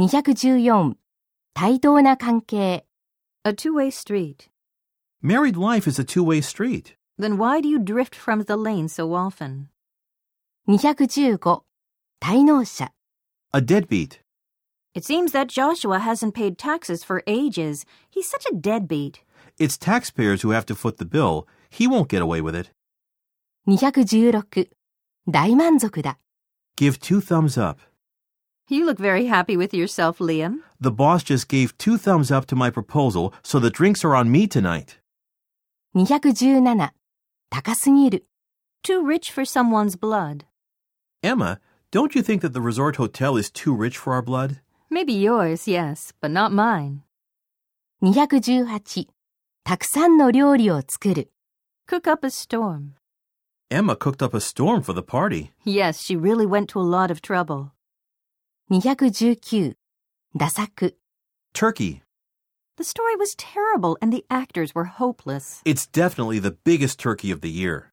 214対等な関係 A two-way street. Married life is a two-way street. Then why do you drift from the lane so often? 215滞納者 A deadbeat. It seems that Joshua hasn't paid taxes for ages. He's such a deadbeat. It's taxpayers who have to foot the bill. He won't get away with it. 216大満足だ Give two thumbs up. You look very happy with yourself, Liam. The boss just gave two thumbs up to my proposal, so the drinks are on me tonight. 217高すぎる Too rich for someone's blood. Emma, don't you think that the resort hotel is too rich for our blood? Maybe yours, yes, but not mine. 218たくさんの料理を作る Cook up a storm. Emma cooked up a storm for the party. Yes, she really went to a lot of trouble. 219ダ作 Turkey. The story was terrible and the actors were hopeless. It's definitely the biggest turkey of the year.